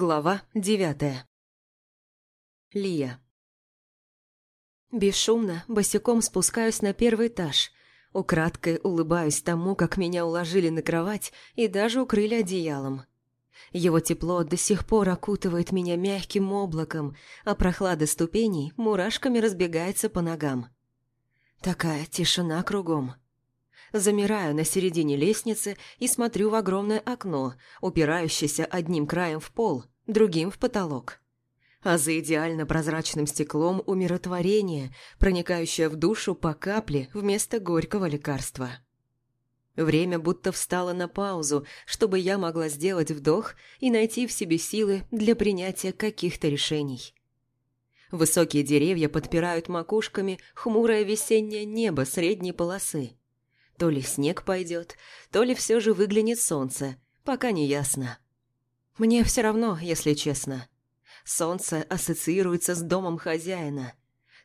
Глава девятая. Лия. Бесшумно, босиком спускаюсь на первый этаж. Украдкой улыбаюсь тому, как меня уложили на кровать и даже укрыли одеялом. Его тепло до сих пор окутывает меня мягким облаком, а прохлада ступеней мурашками разбегается по ногам. Такая тишина кругом. Замираю на середине лестницы и смотрю в огромное окно, упирающееся одним краем в пол, другим в потолок. А за идеально прозрачным стеклом умиротворение, проникающее в душу по капле вместо горького лекарства. Время будто встало на паузу, чтобы я могла сделать вдох и найти в себе силы для принятия каких-то решений. Высокие деревья подпирают макушками хмурое весеннее небо средней полосы. То ли снег пойдет, то ли все же выглянет солнце, пока не ясно. Мне все равно, если честно. Солнце ассоциируется с домом хозяина.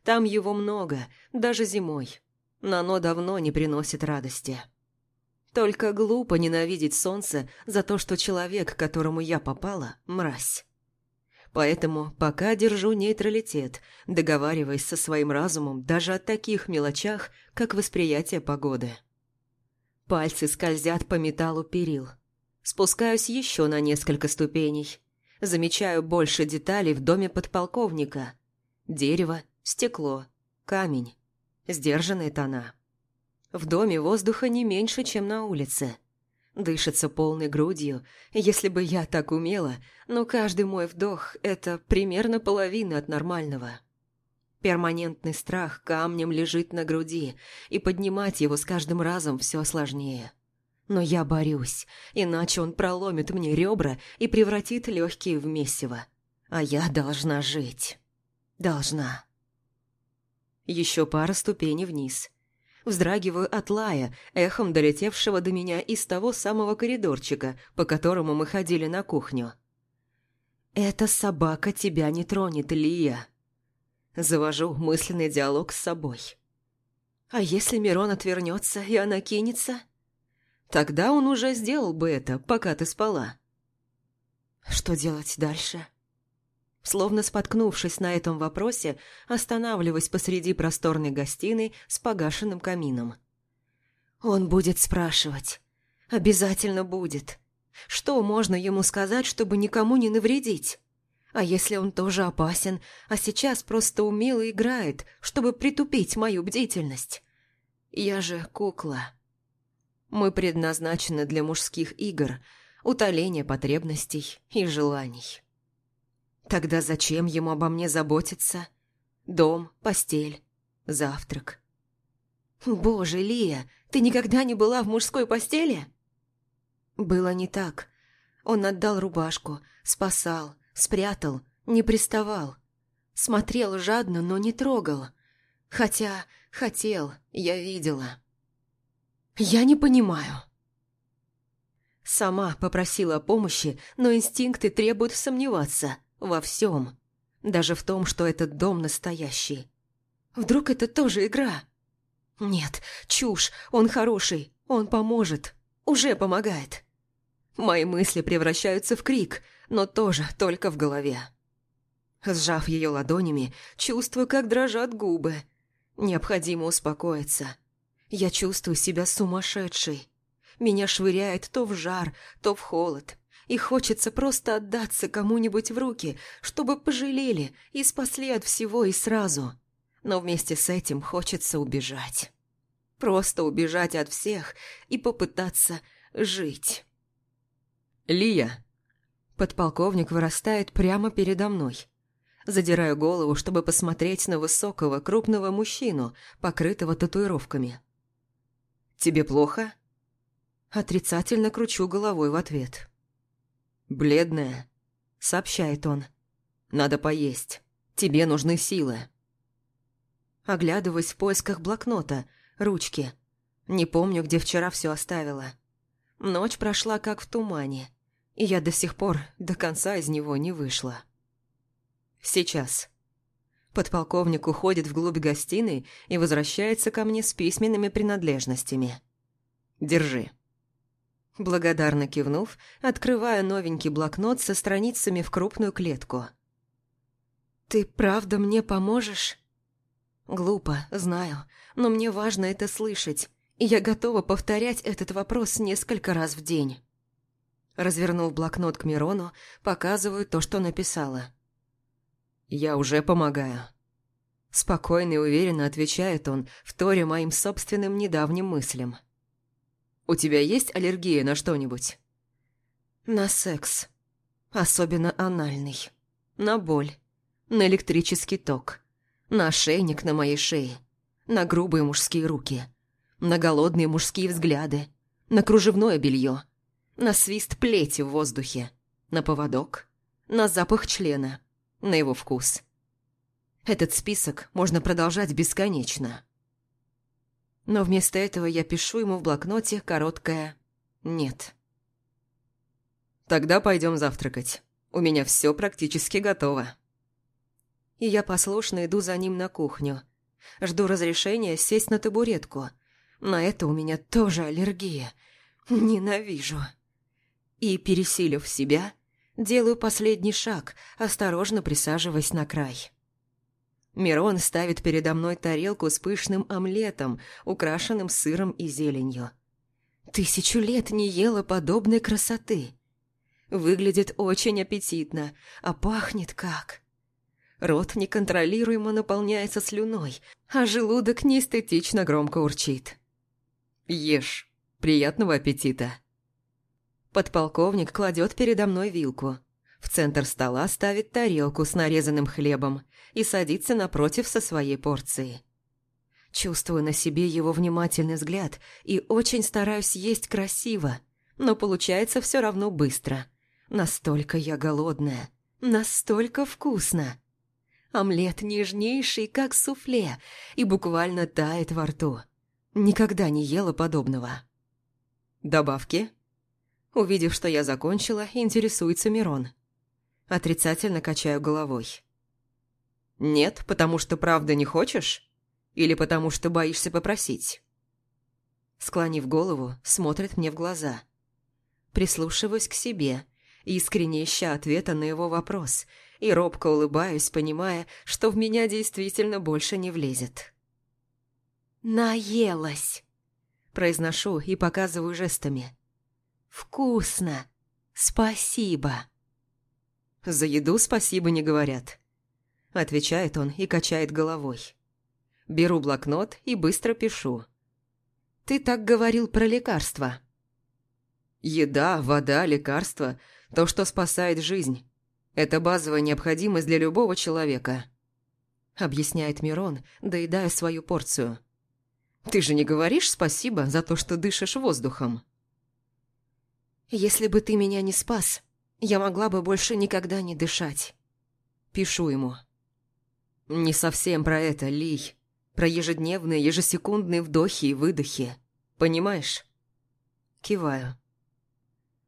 Там его много, даже зимой. Но оно давно не приносит радости. Только глупо ненавидеть солнце за то, что человек, к которому я попала, мразь. Поэтому пока держу нейтралитет, договариваясь со своим разумом даже о таких мелочах, как восприятие погоды. Пальцы скользят по металлу перил. Спускаюсь еще на несколько ступеней. Замечаю больше деталей в доме подполковника. Дерево, стекло, камень. Сдержанные тона. В доме воздуха не меньше, чем на улице. Дышится полной грудью, если бы я так умела, но каждый мой вдох – это примерно половина от нормального. Перманентный страх камнем лежит на груди, и поднимать его с каждым разом все сложнее. Но я борюсь, иначе он проломит мне ребра и превратит легкие в месиво. А я должна жить. Должна. Еще пара ступеней вниз. Вздрагиваю от лая, эхом долетевшего до меня из того самого коридорчика, по которому мы ходили на кухню. «Эта собака тебя не тронет, Лия», Завожу мысленный диалог с собой. А если Мирон отвернется и она кинется? Тогда он уже сделал бы это, пока ты спала. Что делать дальше? Словно споткнувшись на этом вопросе, останавливаюсь посреди просторной гостиной с погашенным камином. Он будет спрашивать. Обязательно будет. Что можно ему сказать, чтобы никому не навредить? А если он тоже опасен, а сейчас просто умело играет, чтобы притупить мою бдительность? Я же кукла. Мы предназначены для мужских игр, утоления потребностей и желаний. Тогда зачем ему обо мне заботиться? Дом, постель, завтрак. Боже, Лия, ты никогда не была в мужской постели? Было не так. Он отдал рубашку, спасал, Спрятал, не приставал. Смотрел жадно, но не трогал. Хотя хотел, я видела. Я не понимаю. Сама попросила помощи, но инстинкты требуют сомневаться во всем. Даже в том, что этот дом настоящий. Вдруг это тоже игра? Нет, чушь, он хороший, он поможет, уже помогает. Мои мысли превращаются в крик, но тоже только в голове. Сжав ее ладонями, чувствую, как дрожат губы. Необходимо успокоиться. Я чувствую себя сумасшедшей. Меня швыряет то в жар, то в холод. И хочется просто отдаться кому-нибудь в руки, чтобы пожалели и спасли от всего и сразу. Но вместе с этим хочется убежать. Просто убежать от всех и попытаться жить. «Лия!» Подполковник вырастает прямо передо мной. Задираю голову, чтобы посмотреть на высокого, крупного мужчину, покрытого татуировками. «Тебе плохо?» Отрицательно кручу головой в ответ. «Бледная», — сообщает он. «Надо поесть. Тебе нужны силы». Оглядываюсь в поисках блокнота, ручки. Не помню, где вчера все оставила. Ночь прошла как в тумане и я до сих пор до конца из него не вышла. Сейчас. Подполковник уходит вглубь гостиной и возвращается ко мне с письменными принадлежностями. Держи. Благодарно кивнув, открывая новенький блокнот со страницами в крупную клетку. «Ты правда мне поможешь?» «Глупо, знаю, но мне важно это слышать, и я готова повторять этот вопрос несколько раз в день». Развернув блокнот к Мирону, показываю то, что написала. «Я уже помогаю». Спокойно и уверенно отвечает он, вторя моим собственным недавним мыслям. «У тебя есть аллергия на что-нибудь?» «На секс. Особенно анальный. На боль. На электрический ток. На ошейник на моей шее. На грубые мужские руки. На голодные мужские взгляды. На кружевное белье. На свист плети в воздухе. На поводок. На запах члена. На его вкус. Этот список можно продолжать бесконечно. Но вместо этого я пишу ему в блокноте короткое «нет». «Тогда пойдем завтракать. У меня все практически готово». И я послушно иду за ним на кухню. Жду разрешения сесть на табуретку. На это у меня тоже аллергия. Ненавижу. И, пересилив себя, делаю последний шаг, осторожно присаживаясь на край. Мирон ставит передо мной тарелку с пышным омлетом, украшенным сыром и зеленью. Тысячу лет не ела подобной красоты. Выглядит очень аппетитно, а пахнет как... Рот неконтролируемо наполняется слюной, а желудок неэстетично громко урчит. «Ешь. Приятного аппетита!» Подполковник кладет передо мной вилку. В центр стола ставит тарелку с нарезанным хлебом и садится напротив со своей порцией. Чувствую на себе его внимательный взгляд и очень стараюсь есть красиво, но получается все равно быстро. Настолько я голодная, настолько вкусно. Омлет нежнейший, как суфле, и буквально тает во рту. Никогда не ела подобного. «Добавки?» Увидев, что я закончила, интересуется Мирон. Отрицательно качаю головой. «Нет, потому что правда не хочешь? Или потому что боишься попросить?» Склонив голову, смотрит мне в глаза. Прислушиваюсь к себе, искренне ища ответа на его вопрос, и робко улыбаюсь, понимая, что в меня действительно больше не влезет. «Наелась!» Произношу и показываю жестами. «Вкусно! Спасибо!» «За еду спасибо не говорят», – отвечает он и качает головой. Беру блокнот и быстро пишу. «Ты так говорил про лекарства». «Еда, вода, лекарства – то, что спасает жизнь. Это базовая необходимость для любого человека», – объясняет Мирон, доедая свою порцию. «Ты же не говоришь спасибо за то, что дышишь воздухом?» «Если бы ты меня не спас, я могла бы больше никогда не дышать. Пишу ему. Не совсем про это, Ли. Про ежедневные, ежесекундные вдохи и выдохи. Понимаешь? Киваю.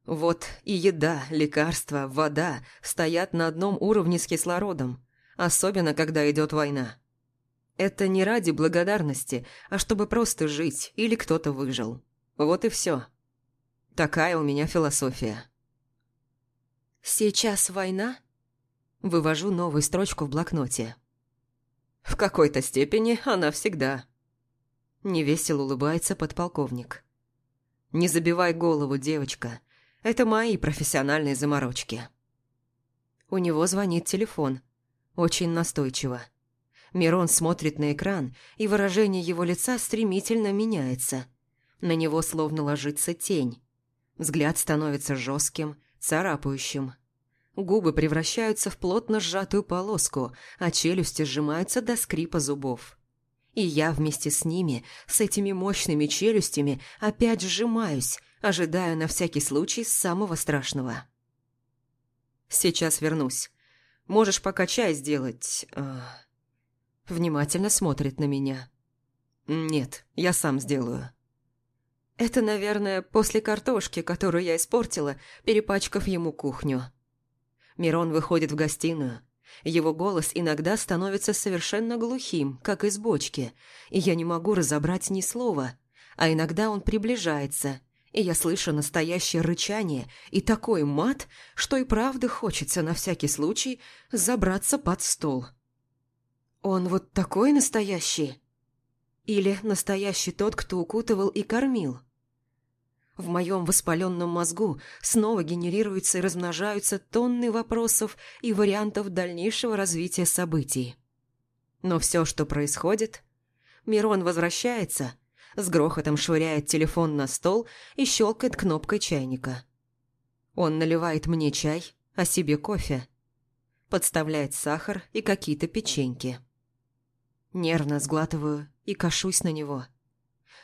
Вот и еда, лекарства, вода стоят на одном уровне с кислородом, особенно когда идет война. Это не ради благодарности, а чтобы просто жить или кто-то выжил. Вот и все. Такая у меня философия. «Сейчас война?» Вывожу новую строчку в блокноте. «В какой-то степени она всегда». Невесело улыбается подполковник. «Не забивай голову, девочка. Это мои профессиональные заморочки». У него звонит телефон. Очень настойчиво. Мирон смотрит на экран, и выражение его лица стремительно меняется. На него словно ложится тень. Взгляд становится жестким, царапающим. Губы превращаются в плотно сжатую полоску, а челюсти сжимаются до скрипа зубов. И я вместе с ними, с этими мощными челюстями, опять сжимаюсь, ожидая на всякий случай самого страшного. «Сейчас вернусь. Можешь пока чай сделать...» э... Внимательно смотрит на меня. «Нет, я сам сделаю». Это, наверное, после картошки, которую я испортила, перепачкав ему кухню. Мирон выходит в гостиную. Его голос иногда становится совершенно глухим, как из бочки, и я не могу разобрать ни слова, а иногда он приближается, и я слышу настоящее рычание и такой мат, что и правда хочется на всякий случай забраться под стол. Он вот такой настоящий? Или настоящий тот, кто укутывал и кормил? В моем воспаленном мозгу снова генерируются и размножаются тонны вопросов и вариантов дальнейшего развития событий. Но все, что происходит... Мирон возвращается, с грохотом швыряет телефон на стол и щелкает кнопкой чайника. Он наливает мне чай, а себе кофе. Подставляет сахар и какие-то печеньки. Нервно сглатываю и кашусь на него.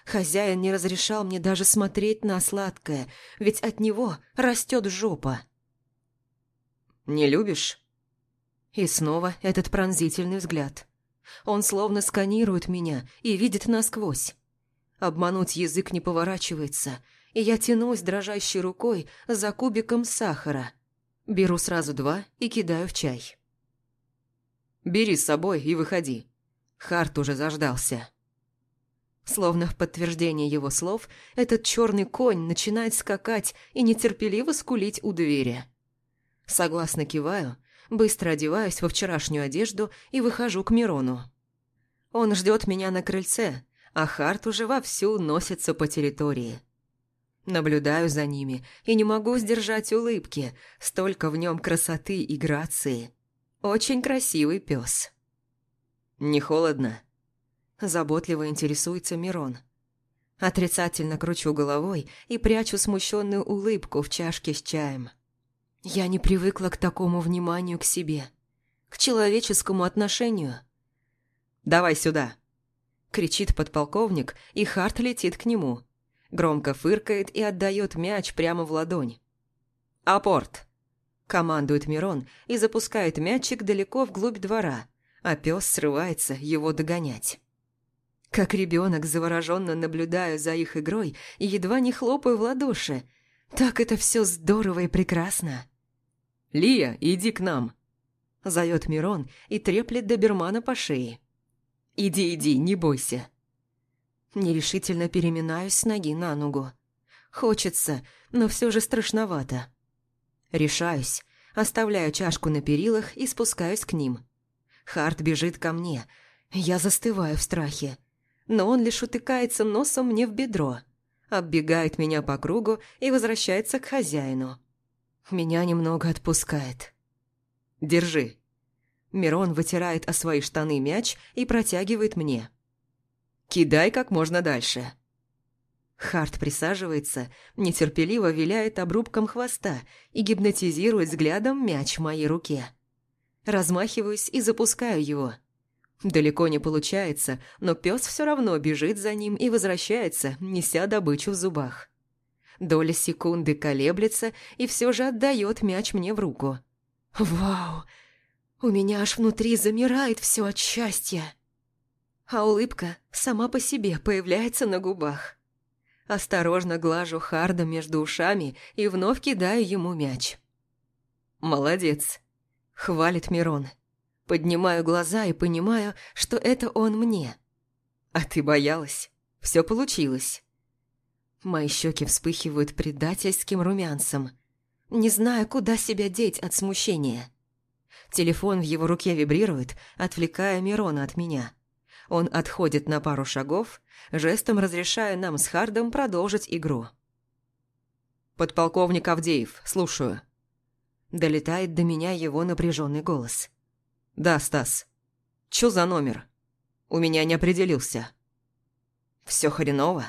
Хозяин не разрешал мне даже смотреть на сладкое, ведь от него растет жопа. «Не любишь?» И снова этот пронзительный взгляд. Он словно сканирует меня и видит насквозь. Обмануть язык не поворачивается, и я тянусь дрожащей рукой за кубиком сахара. Беру сразу два и кидаю в чай. «Бери с собой и выходи», Харт уже заждался. Словно в подтверждение его слов, этот черный конь начинает скакать и нетерпеливо скулить у двери. Согласно киваю, быстро одеваюсь во вчерашнюю одежду и выхожу к Мирону. Он ждет меня на крыльце, а Харт уже вовсю носится по территории. Наблюдаю за ними и не могу сдержать улыбки, столько в нем красоты и грации. Очень красивый пес. «Не холодно?» Заботливо интересуется Мирон. Отрицательно кручу головой и прячу смущенную улыбку в чашке с чаем. Я не привыкла к такому вниманию к себе, к человеческому отношению. «Давай сюда!» Кричит подполковник, и Харт летит к нему. Громко фыркает и отдает мяч прямо в ладонь. «Апорт!» Командует Мирон и запускает мячик далеко вглубь двора, а пес срывается его догонять. Как ребенок завороженно наблюдаю за их игрой и едва не хлопаю в ладоши. Так это все здорово и прекрасно. «Лия, иди к нам!» Зовет Мирон и треплет добермана по шее. «Иди, иди, не бойся!» Нерешительно переминаюсь с ноги на ногу. Хочется, но все же страшновато. Решаюсь, оставляю чашку на перилах и спускаюсь к ним. Харт бежит ко мне. Я застываю в страхе. Но он лишь утыкается носом мне в бедро, оббегает меня по кругу и возвращается к хозяину. Меня немного отпускает. «Держи». Мирон вытирает о свои штаны мяч и протягивает мне. «Кидай как можно дальше». Харт присаживается, нетерпеливо виляет обрубком хвоста и гипнотизирует взглядом мяч в моей руке. Размахиваюсь и запускаю его. Далеко не получается, но пес все равно бежит за ним и возвращается, неся добычу в зубах. Доля секунды колеблется и все же отдает мяч мне в руку. Вау! У меня аж внутри замирает все от счастья. А улыбка сама по себе появляется на губах. Осторожно глажу Харда между ушами и вновь кидаю ему мяч. «Молодец!» Хвалит Мирон. Поднимаю глаза и понимаю, что это он мне. А ты боялась? Все получилось. Мои щеки вспыхивают предательским румянцем. Не знаю, куда себя деть от смущения. Телефон в его руке вибрирует, отвлекая Мирона от меня. Он отходит на пару шагов, жестом разрешая нам с Хардом продолжить игру. «Подполковник Авдеев, слушаю». Долетает до меня его напряженный голос. «Да, Стас. Чё за номер? У меня не определился». «Всё хреново?»